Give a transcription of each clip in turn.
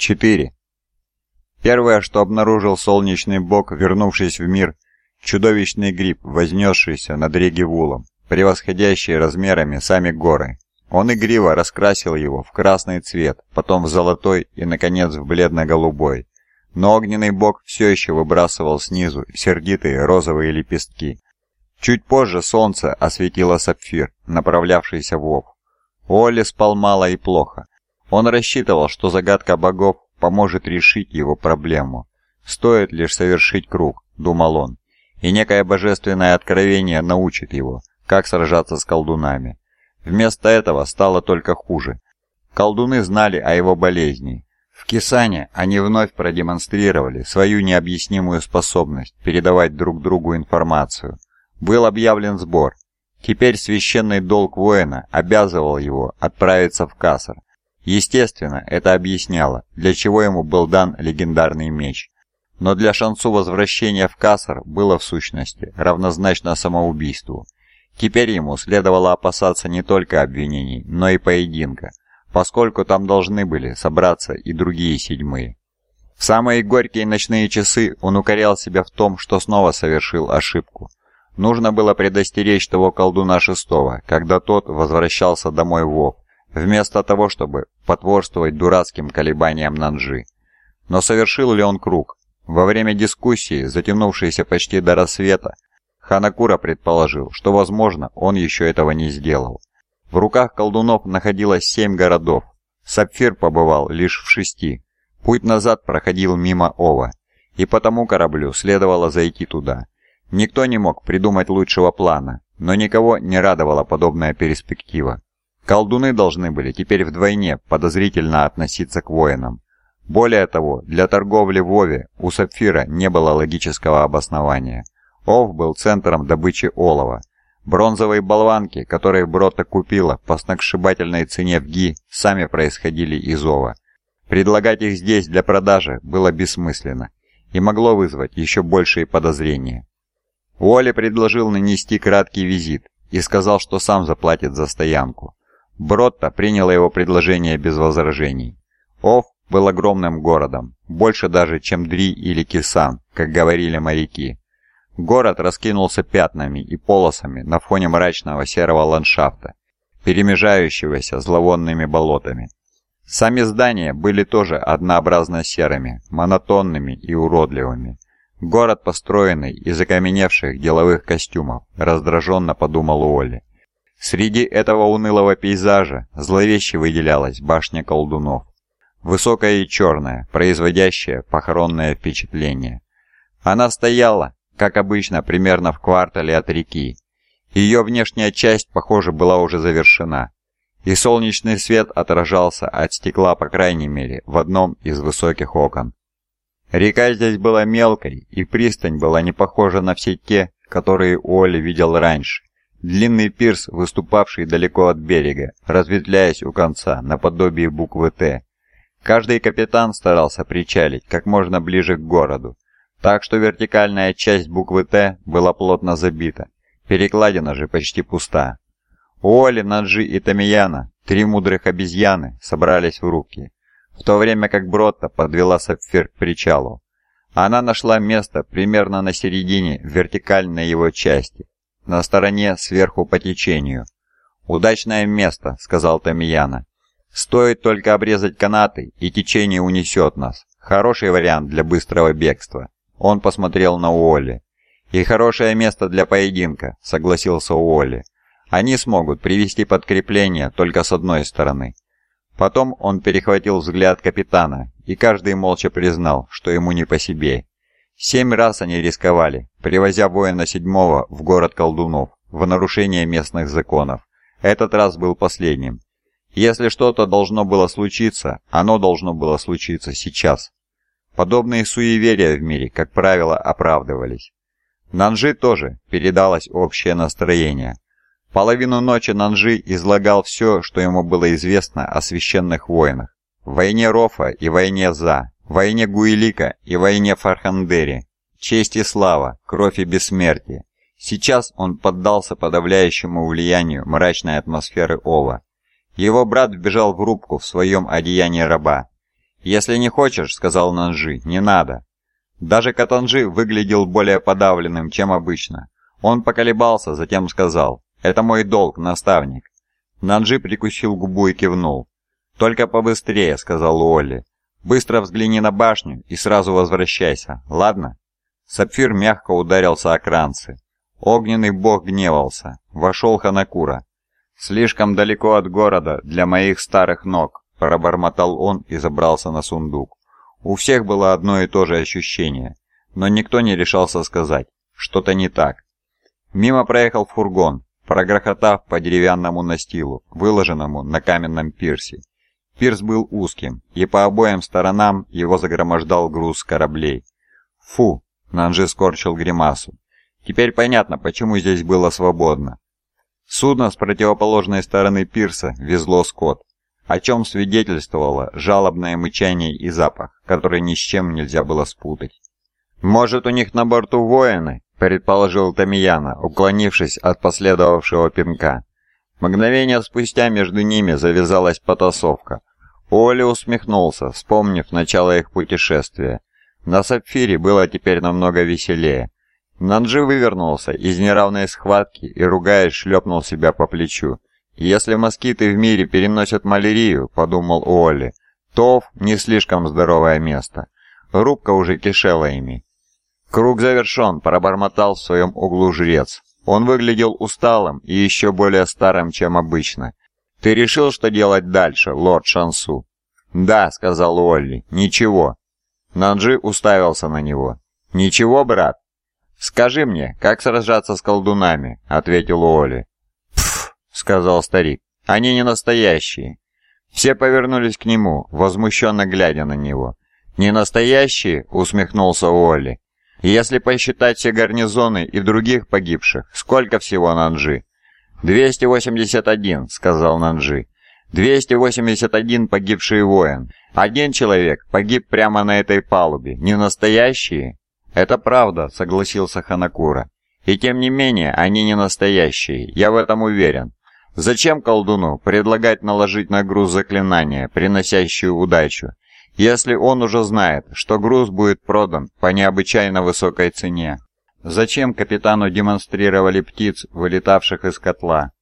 4. Первое, что обнаружил солнечный бог, вернувшись в мир, чудовищный гриб, вознесшийся над Регивулом, превосходящий размерами сами горы. Он игриво раскрасил его в красный цвет, потом в золотой и, наконец, в бледно-голубой. Но огненный бог все еще выбрасывал снизу сердитые розовые лепестки. Чуть позже солнце осветило сапфир, направлявшийся в Ов. Уолли спал мало и плохо. Он рассчитывал, что загадка богов поможет решить его проблему. Стоит лишь совершить круг, думал он, и некое божественное откровение научит его, как сражаться с колдунами. Вместо этого стало только хуже. Колдуны знали о его болезни. В Кисане они вновь продемонстрировали свою необъяснимую способность передавать друг другу информацию. Был объявлен сбор. Теперь священный долг воина обязывал его отправиться в Касар, Естественно, это объясняло, для чего ему был дан легендарный меч. Но для шансу возвращения в Кассар было в сущности равнозначно самоубийству. Теперь ему следовало опасаться не только обвинений, но и поединка, поскольку там должны были собраться и другие седьмые. В самые горькие ночные часы он укорял себя в том, что снова совершил ошибку. Нужно было предостеречь того колдуна шестого, когда тот возвращался домой в Ов, вместо того, чтобы потворствовать дурацким колебаниям Нанжи. Но совершил ли он круг? Во время дискуссии, затянувшейся почти до рассвета, Ханакура предположил, что, возможно, он еще этого не сделал. В руках колдунов находилось семь городов. Сапфир побывал лишь в шести. Путь назад проходил мимо Ова, и потому кораблю следовало зайти туда. Никто не мог придумать лучшего плана, но никого не радовала подобная перспектива. Колдуны должны были теперь вдвойне подозрительно относиться к воинам. Более того, для торговли в Ове у Сапфира не было логического обоснования. Ов был центром добычи олова. Бронзовые болванки, которые Брота купила по сногсшибательной цене в Ги, сами происходили из Ова. Предлагать их здесь для продажи было бессмысленно и могло вызвать еще большие подозрения. Уолли предложил нанести краткий визит и сказал, что сам заплатит за стоянку. Бротта приняла его предложение без возражений. Оф был огромным городом, больше даже, чем Дри или Кисан, как говорили моряки. Город раскинулся пятнами и полосами на фоне мрачного серого ландшафта, перемежающегося зловонными болотами. Сами здания были тоже однообразно серыми, монотонными и уродливыми. Город, построенный из окаменевших деловых костюмов, раздраженно подумал Уолли. Среди этого унылого пейзажа зловеще выделялась башня колдунов. Высокая и черная, производящая похоронное впечатление. Она стояла, как обычно, примерно в квартале от реки. Ее внешняя часть, похоже, была уже завершена. И солнечный свет отражался от стекла, по крайней мере, в одном из высоких окон. Река здесь была мелкой, и пристань была не похожа на все те, которые Уолли видел раньше. Длинный пирс, выступавший далеко от берега, разветвляясь у конца, наподобие буквы «Т». Каждый капитан старался причалить как можно ближе к городу, так что вертикальная часть буквы «Т» была плотно забита, перекладина же почти пуста. Уолли, Наджи и Тамияна, три мудрых обезьяны, собрались в руки, в то время как Бротта подвела сапфир к причалу. Она нашла место примерно на середине вертикальной его части, на стороне сверху по течению. «Удачное место», — сказал Тамияна. «Стоит только обрезать канаты, и течение унесет нас. Хороший вариант для быстрого бегства». Он посмотрел на Уолли. «И хорошее место для поединка», — согласился Уолли. «Они смогут привести подкрепление только с одной стороны». Потом он перехватил взгляд капитана, и каждый молча признал, что ему не по себе. Семь раз они рисковали, привозя воина седьмого в город колдунов, в нарушение местных законов. Этот раз был последним. Если что-то должно было случиться, оно должно было случиться сейчас. Подобные суеверия в мире, как правило, оправдывались. Нанжи тоже передалось общее настроение. Половину ночи Нанжи излагал все, что ему было известно о священных войнах. Войне Рофа и войне За, войне Гуилика и войне Фархандери, честь и слава, кровь и бессмертие. Сейчас он поддался подавляющему влиянию мрачной атмосферы Ова. Его брат вбежал в рубку в своем одеянии раба. «Если не хочешь», — сказал Нанжи, — «не надо». Даже Катанжи выглядел более подавленным, чем обычно. Он поколебался, затем сказал, «Это мой долг, наставник». Нанжи прикусил губу и кивнул. «Только побыстрее», — сказал Уолли. «Быстро взгляни на башню и сразу возвращайся, ладно?» Сапфир мягко ударился о кранцы. Огненный бог гневался. Вошел Ханакура. «Слишком далеко от города для моих старых ног», – пробормотал он и забрался на сундук. У всех было одно и то же ощущение, но никто не решался сказать, что-то не так. Мимо проехал фургон, прогрохотав по деревянному настилу, выложенному на каменном пирсе. Пирс был узким, и по обоим сторонам его загромождал груз кораблей. «Фу!» — Нанжи скорчил гримасу. «Теперь понятно, почему здесь было свободно. Судно с противоположной стороны пирса везло скот, о чем свидетельствовало жалобное мычание и запах, который ни с чем нельзя было спутать. «Может, у них на борту воины?» – предположил Тамияна, уклонившись от последовавшего пинка. Мгновение спустя между ними завязалась потасовка. Оли усмехнулся, вспомнив начало их путешествия. На Сапфире было теперь намного веселее. Нанджи вывернулся из неравной схватки и, ругаясь, шлепнул себя по плечу. «Если москиты в мире переносят малярию», — подумал Уолли, — «то не слишком здоровое место. Рубка уже кишела ими». «Круг завершен», — пробормотал в своем углу жрец. Он выглядел усталым и еще более старым, чем обычно. «Ты решил, что делать дальше, лорд Шансу?» «Да», — сказал Уолли, — «ничего». Нанджи уставился на него. «Ничего, брат?» «Скажи мне, как сражаться с колдунами?» — ответил Уолли. «Пф!» — сказал старик. «Они не настоящие». Все повернулись к нему, возмущенно глядя на него. «Не настоящие?» — усмехнулся Уолли. «Если посчитать все гарнизоны и других погибших, сколько всего Нанджи?» «281», — сказал Нанджи. «281 погибший воин. Один человек погиб прямо на этой палубе. Не настоящие?» «Это правда», — согласился Ханакура. «И тем не менее, они не настоящие, я в этом уверен. Зачем колдуну предлагать наложить на груз заклинание, приносящее удачу, если он уже знает, что груз будет продан по необычайно высокой цене? Зачем капитану демонстрировали птиц, вылетавших из котла?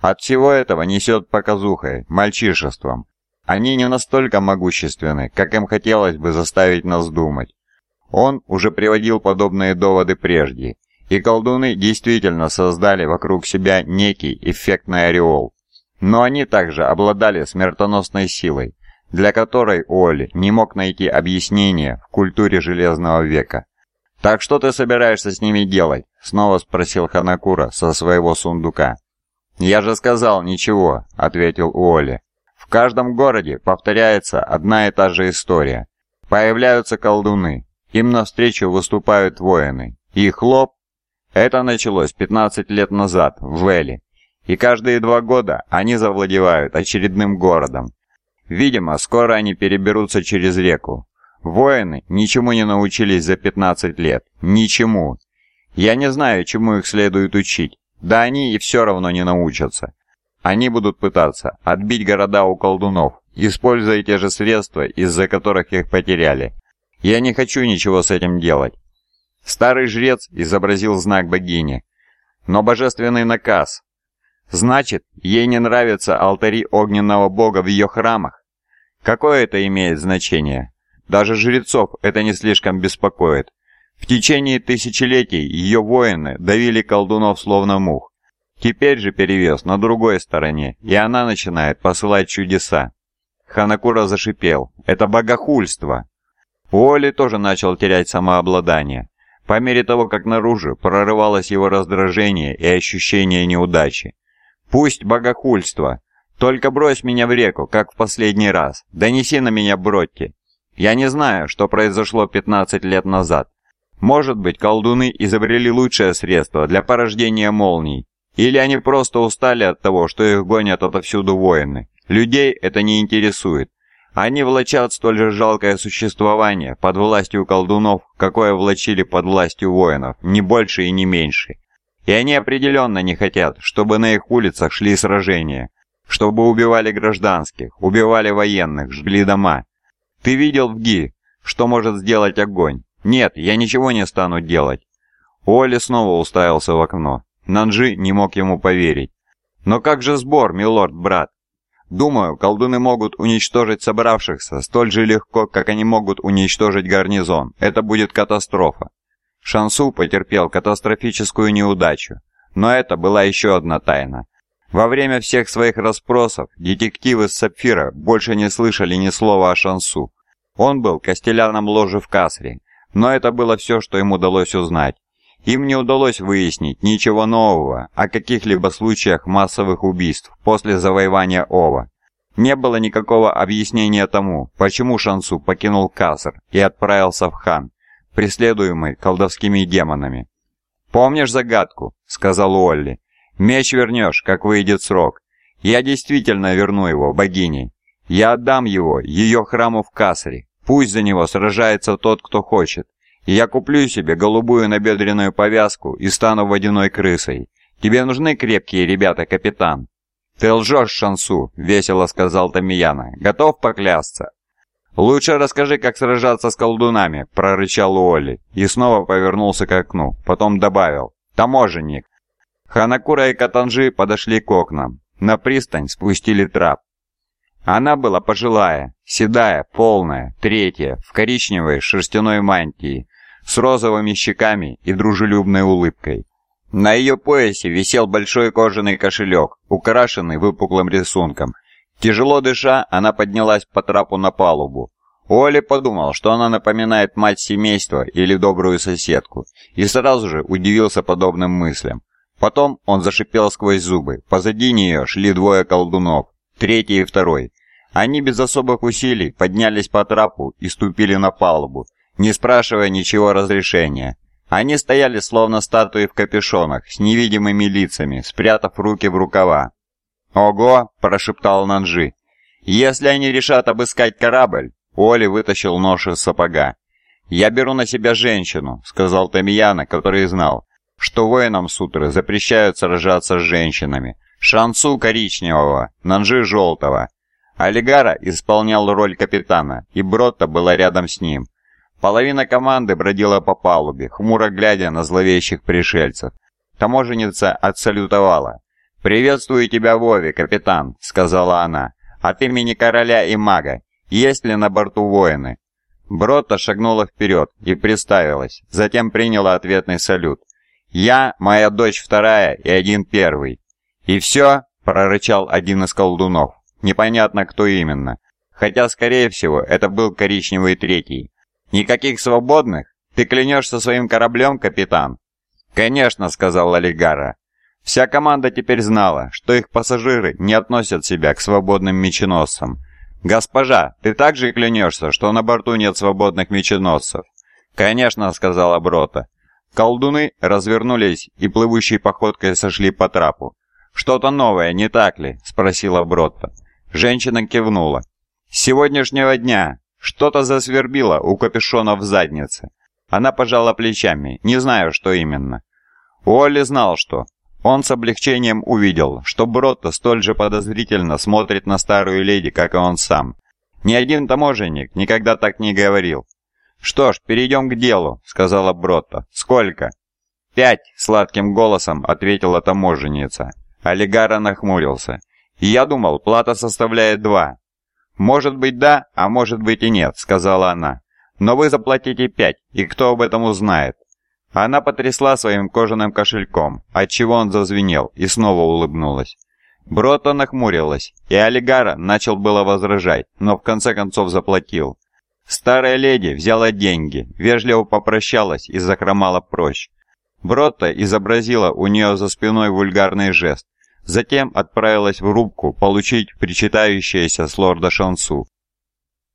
От всего этого несет показухой, мальчишеством. Они не настолько могущественны, как им хотелось бы заставить нас думать. Он уже приводил подобные доводы прежде, и колдуны действительно создали вокруг себя некий эффектный ореол. Но они также обладали смертоносной силой, для которой Оли не мог найти объяснения в культуре Железного века. «Так что ты собираешься с ними делать?» — снова спросил Ханакура со своего сундука. «Я же сказал, ничего», — ответил Уолли. «В каждом городе повторяется одна и та же история. Появляются колдуны, им навстречу выступают воины. И хлоп. Это началось 15 лет назад в Вэлли. И каждые два года они завладевают очередным городом. Видимо, скоро они переберутся через реку. Воины ничему не научились за 15 лет. Ничему. Я не знаю, чему их следует учить. Да они и все равно не научатся. Они будут пытаться отбить города у колдунов, используя те же средства, из-за которых их потеряли. Я не хочу ничего с этим делать. Старый жрец изобразил знак богини. Но божественный наказ. Значит, ей не нравятся алтари огненного бога в ее храмах? Какое это имеет значение? Даже жрецов это не слишком беспокоит. В течение тысячелетий ее воины давили колдунов словно мух. Теперь же перевес на другой стороне, и она начинает посылать чудеса. Ханакура зашипел. «Это богохульство!» Уолли тоже начал терять самообладание. По мере того, как наружу прорывалось его раздражение и ощущение неудачи. «Пусть богохульство! Только брось меня в реку, как в последний раз. Донеси на меня Бродти. Я не знаю, что произошло 15 лет назад. Может быть, колдуны изобрели лучшее средство для порождения молний. Или они просто устали от того, что их гонят отовсюду воины. Людей это не интересует. Они влачат столь же жалкое существование под властью колдунов, какое влачили под властью воинов, не больше и не меньше. И они определенно не хотят, чтобы на их улицах шли сражения, чтобы убивали гражданских, убивали военных, жгли дома. Ты видел в Ги, что может сделать огонь? Нет, я ничего не стану делать. Оли снова уставился в окно. Нанджи не мог ему поверить. «Но как же сбор, милорд-брат?» «Думаю, колдуны могут уничтожить собравшихся столь же легко, как они могут уничтожить гарнизон. Это будет катастрофа». Шансу потерпел катастрофическую неудачу. Но это была еще одна тайна. Во время всех своих расспросов детективы с Сапфира больше не слышали ни слова о Шансу. Он был костеляном ложи в Касре, но это было все, что им удалось узнать. Им не удалось выяснить ничего нового о каких-либо случаях массовых убийств после завоевания Ова. Не было никакого объяснения тому, почему Шансу покинул Каср и отправился в Хан, преследуемый колдовскими демонами. «Помнишь загадку?» — сказал Уолли. «Меч вернешь, как выйдет срок. Я действительно верну его, богине. Я отдам его, ее храму в Касре. Пусть за него сражается тот, кто хочет. Я куплю себе голубую набедренную повязку и стану водяной крысой. Тебе нужны крепкие ребята, капитан?» «Ты лжешь, Шансу», — весело сказал Тамияна. «Готов поклясться?» «Лучше расскажи, как сражаться с колдунами», — прорычал Уолли и снова повернулся к окну, потом добавил «Таможенник». Ханакура и Катанжи подошли к окнам. На пристань спустили трап. Она была пожилая, седая, полная, третья, в коричневой шерстяной мантии, с розовыми щеками и дружелюбной улыбкой. На ее поясе висел большой кожаный кошелек, украшенный выпуклым рисунком. Тяжело дыша, она поднялась по трапу на палубу. Оли подумал, что она напоминает мать семейства или добрую соседку, и сразу же удивился подобным мыслям. Потом он зашипел сквозь зубы. Позади нее шли двое колдунов, третий и второй. Они без особых усилий поднялись по трапу и ступили на палубу, не спрашивая ничего разрешения. Они стояли словно статуи в капюшонах, с невидимыми лицами, спрятав руки в рукава. «Ого!» – прошептал Нанжи. «Если они решат обыскать корабль...» Оли вытащил нож из сапога. «Я беру на себя женщину», — сказал Тамияна, который знал, что воинам сутры запрещают сражаться с женщинами. Шансу коричневого, Нанжи желтого. Олигара исполнял роль капитана, и Бротта была рядом с ним. Половина команды бродила по палубе, хмуро глядя на зловещих пришельцев. Таможенница отсалютовала. «Приветствую тебя, Вове, капитан», — сказала она. «От имени короля и мага. Есть ли на борту воины?» Бротта шагнула вперед и представилась, затем приняла ответный салют. «Я, моя дочь вторая и один первый». «И все?» — прорычал один из колдунов. Непонятно, кто именно. Хотя, скорее всего, это был коричневый третий. «Никаких свободных? Ты клянешься своим кораблем, капитан?» «Конечно», — сказал Олигара. Вся команда теперь знала, что их пассажиры не относят себя к свободным меченосцам. «Госпожа, ты также клянешься, что на борту нет свободных меченосцев?» «Конечно», — сказала Брота. Колдуны развернулись и плывущей походкой сошли по трапу. «Что-то новое, не так ли?» — спросила Бротта. Женщина кивнула. «С сегодняшнего дня что-то засвербило у капюшона в заднице». Она пожала плечами, не знаю, что именно. Уолли знал, что. Он с облегчением увидел, что Бротта столь же подозрительно смотрит на старую леди, как и он сам. Ни один таможенник никогда так не говорил. «Что ж, перейдем к делу», — сказала Бротта. «Сколько?» «Пять», — сладким голосом ответила таможенница. Олигара нахмурился. «Я думал, плата составляет два». «Может быть да, а может быть и нет», — сказала она. «Но вы заплатите пять, и кто об этом узнает?» Она потрясла своим кожаным кошельком, отчего он зазвенел, и снова улыбнулась. Брота нахмурилась, и Олигара начал было возражать, но в конце концов заплатил. Старая леди взяла деньги, вежливо попрощалась и захромала прочь. Бротта изобразила у нее за спиной вульгарный жест, затем отправилась в рубку получить причитающееся с лорда Шансу.